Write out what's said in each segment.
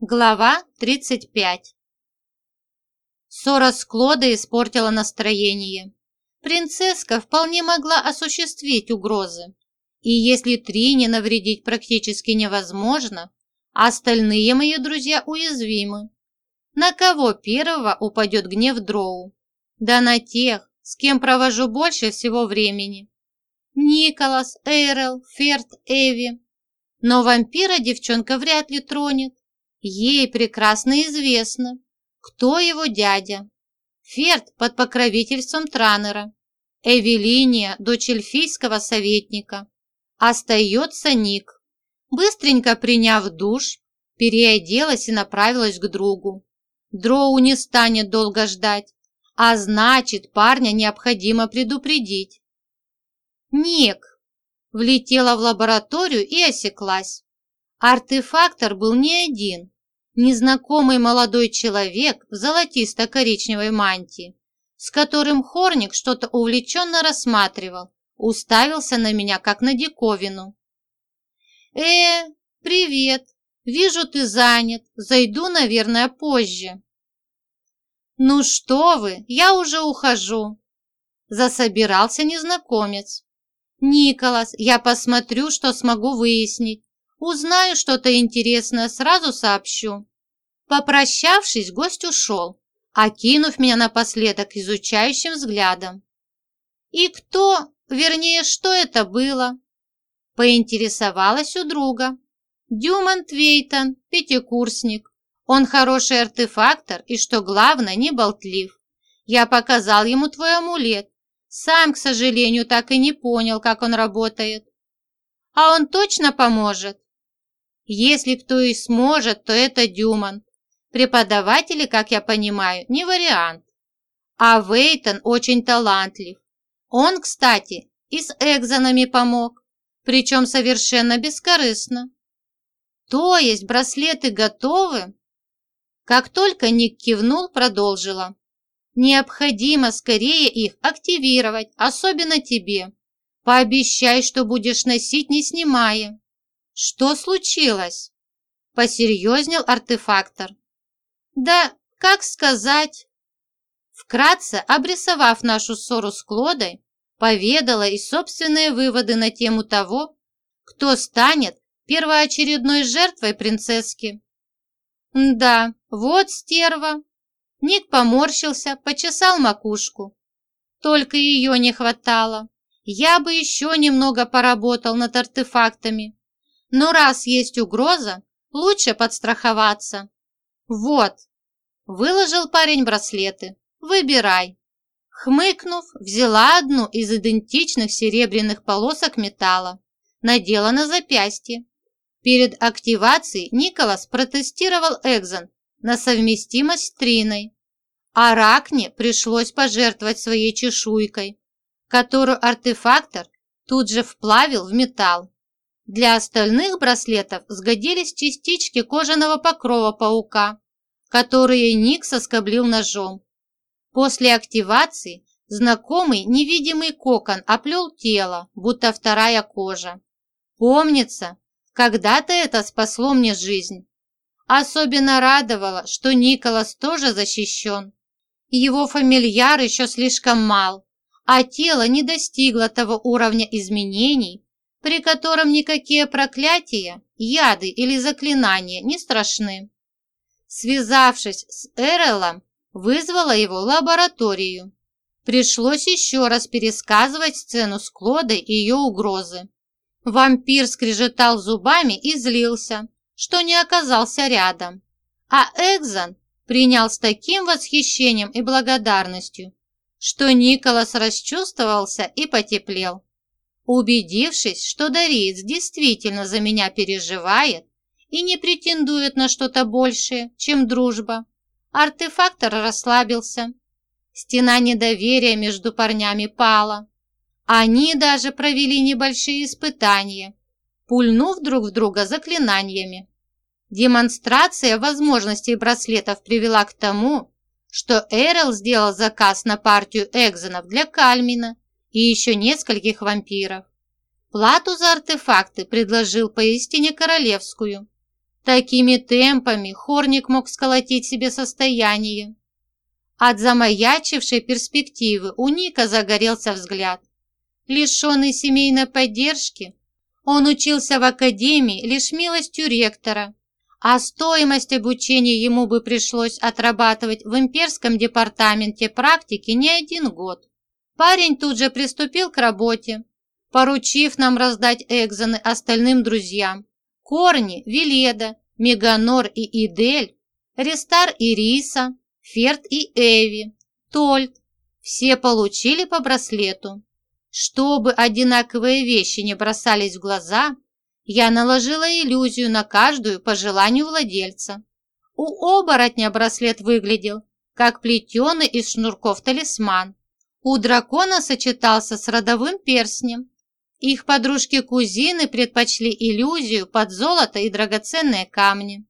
Глава 35 Ссора с Клодой испортила настроение. Принцесска вполне могла осуществить угрозы. И если Трине навредить практически невозможно, остальные мои друзья уязвимы. На кого первого упадет гнев Дроу? Да на тех, с кем провожу больше всего времени. Николас, Эйрел, Ферт, Эви. Но вампира девчонка вряд ли тронет. Ей прекрасно известно, кто его дядя. Ферд под покровительством Транера. Эвелиния, дочь эльфийского советника. Остается Ник. Быстренько приняв душ, переоделась и направилась к другу. Дроу не станет долго ждать, а значит, парня необходимо предупредить. Ник влетела в лабораторию и осеклась. Артефактор был не один. Незнакомый молодой человек в золотисто-коричневой мантии, с которым Хорник что-то увлеченно рассматривал, уставился на меня, как на диковину. «Э, привет! Вижу, ты занят. Зайду, наверное, позже». «Ну что вы, я уже ухожу!» Засобирался незнакомец. «Николас, я посмотрю, что смогу выяснить. Узнаю что-то интересное, сразу сообщу». Попрощавшись, гость ушел, окинув меня напоследок изучающим взглядом. «И кто, вернее, что это было?» Поинтересовалась у друга. «Дюман Твейтон, пятикурсник. Он хороший артефактор и, что главное, не болтлив. Я показал ему твой амулет. Сам, к сожалению, так и не понял, как он работает. А он точно поможет? Если кто и сможет, то это Дюман. Преподаватели, как я понимаю, не вариант. А Вейтон очень талантлив. Он, кстати, и с экзонами помог, причем совершенно бескорыстно. То есть браслеты готовы? Как только Ник кивнул, продолжила. Необходимо скорее их активировать, особенно тебе. Пообещай, что будешь носить, не снимая. Что случилось? Посерьезнел артефактор. Да, как сказать? Вкратце, обрисовав нашу ссору с Клодой, поведала и собственные выводы на тему того, кто станет первоочередной жертвой принцесски. Да, вот стерва, Ник поморщился, почесал макушку. Только ее не хватало. Я бы еще немного поработал над артефактами. Но раз есть угроза, лучше подстраховаться. Вот. Выложил парень браслеты. Выбирай. Хмыкнув, взяла одну из идентичных серебряных полосок металла. Надела на запястье. Перед активацией Николас протестировал Экзон на совместимость с Триной. А Ракне пришлось пожертвовать своей чешуйкой, которую артефактор тут же вплавил в металл. Для остальных браслетов сгодились частички кожаного покрова паука, которые Ник соскоблил ножом. После активации знакомый невидимый кокон оплел тело, будто вторая кожа. Помнится, когда-то это спасло мне жизнь. Особенно радовало, что Николас тоже защищен. Его фамильяр еще слишком мал, а тело не достигло того уровня изменений, при котором никакие проклятия, яды или заклинания не страшны. Связавшись с Эрелом, вызвала его лабораторию. Пришлось еще раз пересказывать сцену с Клодой и ее угрозы. Вампир скрежетал зубами и злился, что не оказался рядом. А Экзон принял с таким восхищением и благодарностью, что Николас расчувствовался и потеплел. Убедившись, что Дориец действительно за меня переживает и не претендует на что-то большее, чем дружба, артефактор расслабился. Стена недоверия между парнями пала. Они даже провели небольшие испытания, пульнув друг в друга заклинаниями. Демонстрация возможностей браслетов привела к тому, что Эрл сделал заказ на партию экзонов для Кальмина и еще нескольких вампиров. Плату за артефакты предложил поистине королевскую. Такими темпами Хорник мог сколотить себе состояние. От замаячившей перспективы у Ника загорелся взгляд. Лишенный семейной поддержки, он учился в академии лишь милостью ректора, а стоимость обучения ему бы пришлось отрабатывать в имперском департаменте практики не один год. Парень тут же приступил к работе, поручив нам раздать экзоны остальным друзьям. Корни, Веледа, Меганор и Идель, Рестар и Риса, Ферд и Эви, Тольт. Все получили по браслету. Чтобы одинаковые вещи не бросались в глаза, я наложила иллюзию на каждую по желанию владельца. У оборотня браслет выглядел, как плетеный из шнурков талисман. У дракона сочетался с родовым перстнем. Их подружки-кузины предпочли иллюзию под золото и драгоценные камни.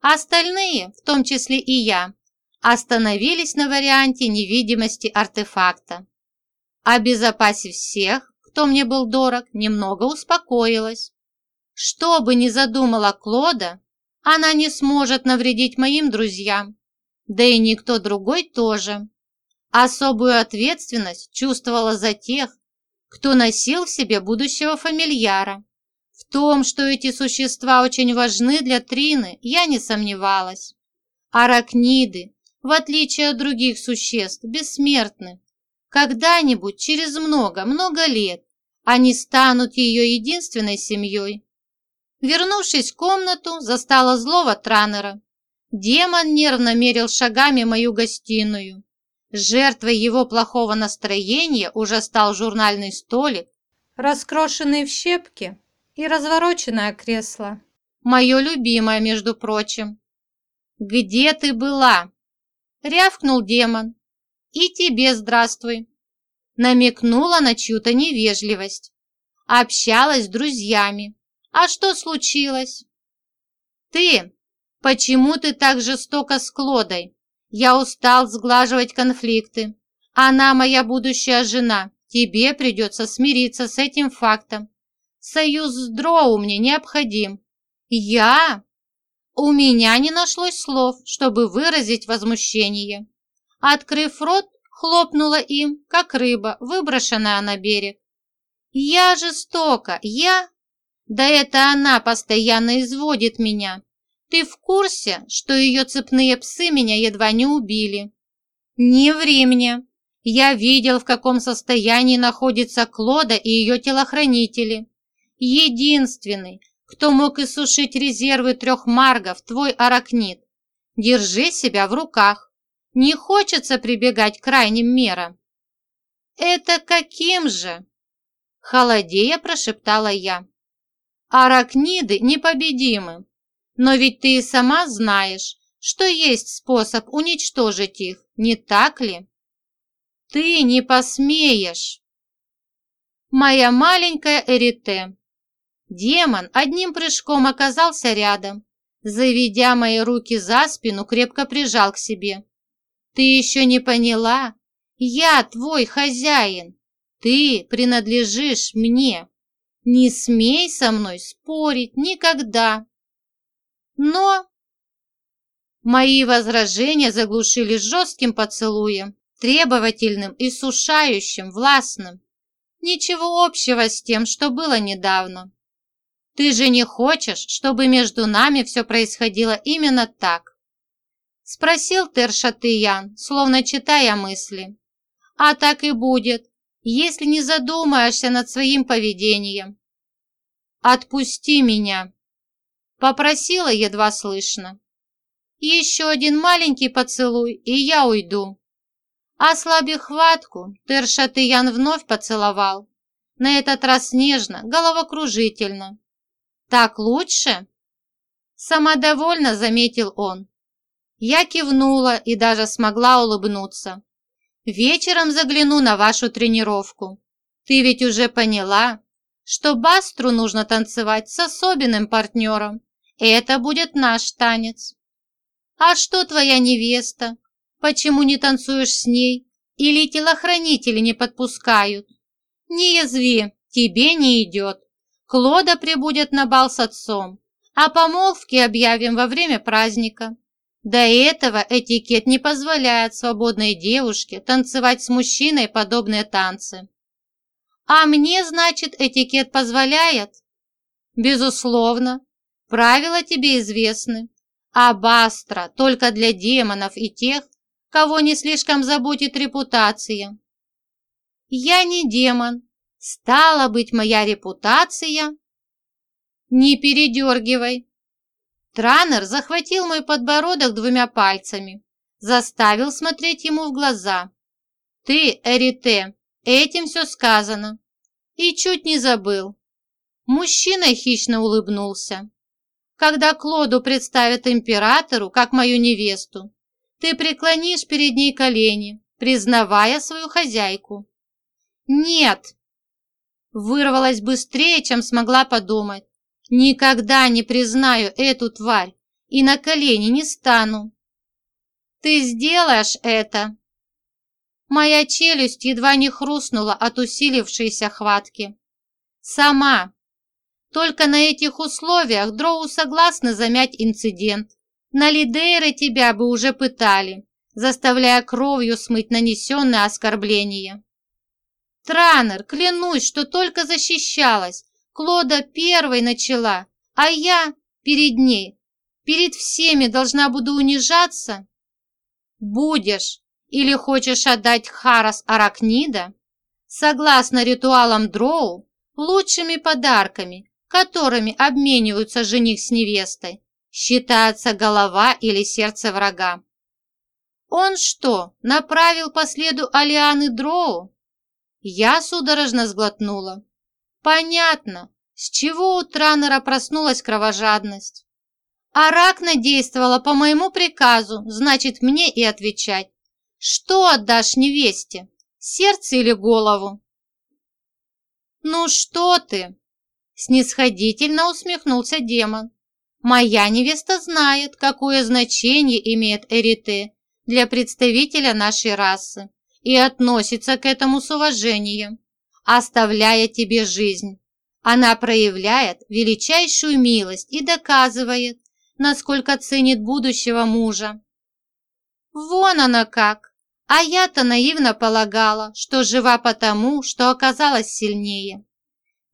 Остальные, в том числе и я, остановились на варианте невидимости артефакта. Обезопасив всех, кто мне был дорог, немного успокоилась. Что бы ни задумала Клода, она не сможет навредить моим друзьям, да и никто другой тоже. Особую ответственность чувствовала за тех, кто носил в себе будущего фамильяра. В том, что эти существа очень важны для Трины, я не сомневалась. Аракниды, в отличие от других существ, бессмертны. Когда-нибудь, через много-много лет, они станут ее единственной семьей. Вернувшись в комнату, застала злого Транера. Демон нервно мерил шагами мою гостиную. Жертвой его плохого настроения уже стал журнальный столик, раскрошенный в щепки и развороченное кресло. Мое любимое, между прочим. «Где ты была?» Рявкнул демон. «И тебе здравствуй!» Намекнула на чью-то невежливость. Общалась с друзьями. А что случилось? «Ты! Почему ты так жестоко с Клодой? Я устал сглаживать конфликты. Она моя будущая жена. Тебе придется смириться с этим фактом. Союз с Дроу мне необходим. Я? У меня не нашлось слов, чтобы выразить возмущение. Открыв рот, хлопнула им, как рыба, выброшенная на берег. Я жестока, я... Да это она постоянно изводит меня. Ты в курсе, что ее цепные псы меня едва не убили? Не ври мне. Я видел, в каком состоянии находится Клода и ее телохранители. Единственный, кто мог иссушить резервы трех маргов, твой аракнит. Держи себя в руках. Не хочется прибегать к крайним мерам. Это каким же? Холодея прошептала я. Аракниды непобедимы. Но ведь ты и сама знаешь, что есть способ уничтожить их, не так ли? Ты не посмеешь. Моя маленькая Эрите, Демон одним прыжком оказался рядом. Заведя мои руки за спину, крепко прижал к себе. «Ты еще не поняла? Я твой хозяин. Ты принадлежишь мне. Не смей со мной спорить никогда». Но мои возражения заглушили жестким поцелуем, требовательным, и сушающим, властным. Ничего общего с тем, что было недавно. Ты же не хочешь, чтобы между нами все происходило именно так?» Спросил Тершатыян, словно читая мысли. «А так и будет, если не задумаешься над своим поведением». «Отпусти меня!» Попросила едва слышно. «Еще один маленький поцелуй, и я уйду». Ослабив хватку, Тершатыян вновь поцеловал. На этот раз нежно, головокружительно, так лучше?» Самодовольно заметил он. Я кивнула и даже смогла улыбнуться. «Вечером загляну на вашу тренировку. Ты ведь уже поняла, что Бастру нужно танцевать с особенным партнером. Это будет наш танец. А что твоя невеста? Почему не танцуешь с ней? Или телохранители не подпускают? Не язви, тебе не идет. Клода прибудет на бал с отцом, А помолвки объявим во время праздника. До этого этикет не позволяет свободной девушке танцевать с мужчиной подобные танцы. А мне, значит, этикет позволяет? Безусловно. Правила тебе известны. А Бастра только для демонов и тех, кого не слишком заботит репутация. Я не демон. Стала быть, моя репутация... Не передергивай. Транер захватил мой подбородок двумя пальцами, заставил смотреть ему в глаза. Ты, Эрите, этим все сказано. И чуть не забыл. Мужчина хищно улыбнулся. Когда Клоду представят императору, как мою невесту, ты преклонишь перед ней колени, признавая свою хозяйку. Нет! Вырвалась быстрее, чем смогла подумать. Никогда не признаю эту тварь и на колени не стану. Ты сделаешь это. Моя челюсть едва не хрустнула от усилившейся хватки. Сама. Только на этих условиях Дроу согласны замять инцидент. На Лидейре тебя бы уже пытали, заставляя кровью смыть нанесенное оскорбление. Транер, клянусь, что только защищалась. Клода первой начала, а я перед ней, перед всеми должна буду унижаться. Будешь или хочешь отдать Харас Аракнида? Согласно ритуалам Дроу, лучшими подарками, которыми обмениваются жених с невестой, считается голова или сердце врага. Он что, направил по следу Алианы Дроу? Я судорожно сглотнула. Понятно, с чего у Транера проснулась кровожадность. Аракна действовала по моему приказу, значит, мне и отвечать. Что отдашь невесте, сердце или голову? Ну что ты? Снисходительно усмехнулся демон. Моя невеста знает, какое значение имеет Эрите для представителя нашей расы и относится к этому с уважением, оставляя тебе жизнь. Она проявляет величайшую милость и доказывает, насколько ценит будущего мужа. Вон она как! А я-то наивно полагала, что жива потому, что оказалась сильнее.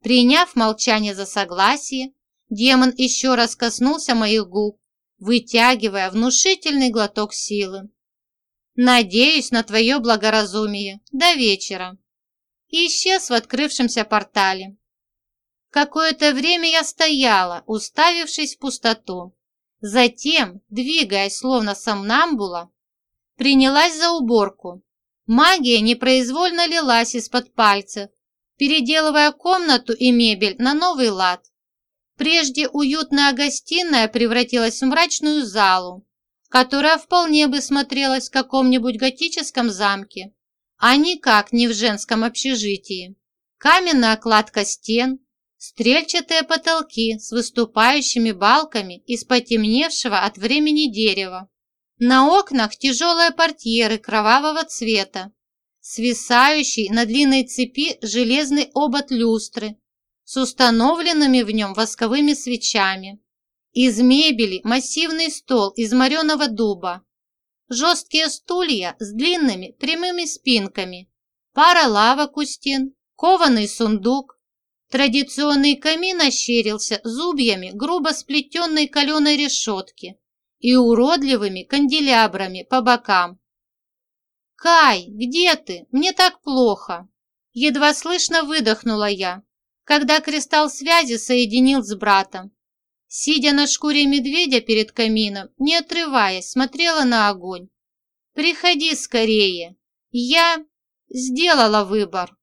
Приняв молчание за согласие, Демон еще раз коснулся моих губ, вытягивая внушительный глоток силы. «Надеюсь на твое благоразумие. До вечера». И исчез в открывшемся портале. Какое-то время я стояла, уставившись в пустоту. Затем, двигаясь словно сомнамбула, принялась за уборку. Магия непроизвольно лилась из-под пальцев, переделывая комнату и мебель на новый лад. Прежде уютная гостиная превратилась в мрачную залу, которая вполне бы смотрелась в каком-нибудь готическом замке, а никак не в женском общежитии. Каменная кладка стен, стрельчатые потолки с выступающими балками из потемневшего от времени дерева. На окнах тяжелые портьеры кровавого цвета, свисающий на длинной цепи железный обод люстры с установленными в нем восковыми свечами. Из мебели массивный стол из мореного дуба, жесткие стулья с длинными прямыми спинками, пара лавок у стен, кованый сундук. Традиционный камин ощерился зубьями грубо сплетенной каленой решетки и уродливыми канделябрами по бокам. «Кай, где ты? Мне так плохо!» Едва слышно выдохнула я, когда кристалл связи соединил с братом. Сидя на шкуре медведя перед камином, не отрываясь, смотрела на огонь. «Приходи скорее! Я сделала выбор!»